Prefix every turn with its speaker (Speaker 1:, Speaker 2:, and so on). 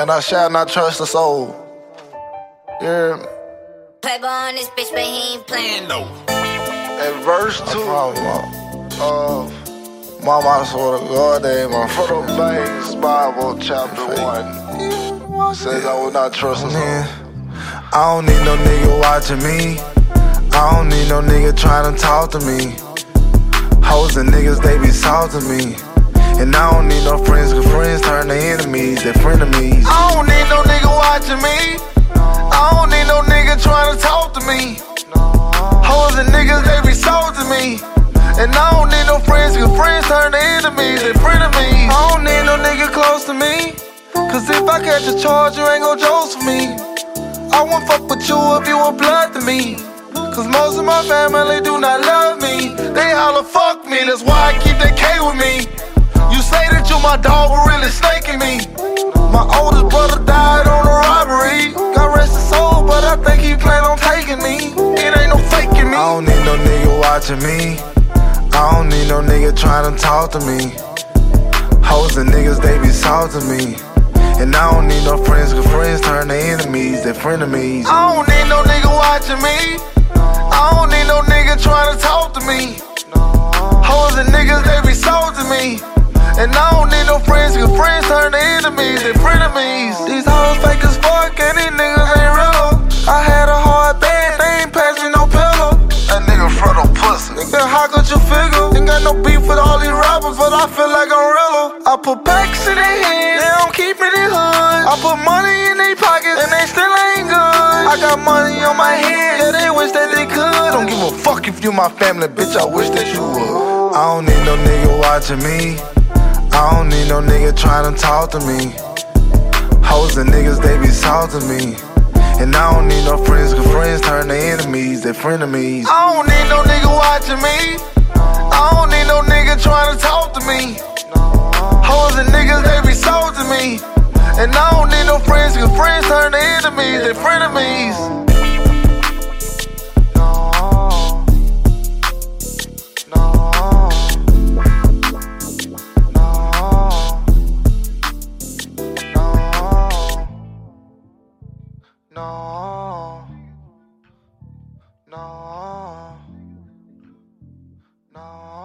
Speaker 1: and I shall not trust a soul. Yeah.
Speaker 2: Playboy on this bitch, but he ain't playing no.
Speaker 1: At verse two, of Mama, I swear to God, they ain't my Frodo Banks Bible, chapter one says I will not trust a soul. I don't need no nigga watching me. I don't need no nigga trying to talk to me. Hoes and niggas, they be salting me. And I don't need no friends watching me. I don't need no nigga trying to talk to me. Hoes and niggas, they be sold to me. And I don't need no friends, cause friends turn to enemies, they frenemies. I don't need no nigga close to me. Cause if I catch a charge, you ain't gon' jokes for me. I won't fuck with you if you want blood to me. Cause most of my family do not love me. They holla fuck me, that's why I keep that K with me. You say that you my dog, but really snaking me. My oldest brother died watching me. I don't need no nigga trying to talk to me. Hoes and niggas, they be salting me. And I don't need no friends, cause friends turn to enemies, they frenemies. I don't need no nigga watching me. I don't need no nigga trying to talk to me. Hoes and niggas, they be salting me. And I don't need no friends, cause friends turn to enemies, they frenemies. These hoes fake as fuck, and these niggas ain't real. I had Nigga, how could you figure? Ain't got no beef with all these rappers, but I feel like I'm realer. I put packs in their hands, they don't keep it in hood. I put money in their pockets, and they still ain't good. I got money on my hands, yeah, they wish that they could. Don't give a fuck if you my family, bitch, I wish that you would. I don't need no nigga watching me. I don't need no nigga trying to talk to me. Hoes and niggas, they be salting me. And I don't need no friends, cause friends turn to enemies, they're frenemies. I don't need no nigga watching me. Hoes and niggas, they be sold to me. And I don't need no friends, cause friends turn to enemies they frenemies. No. No. No. No. No.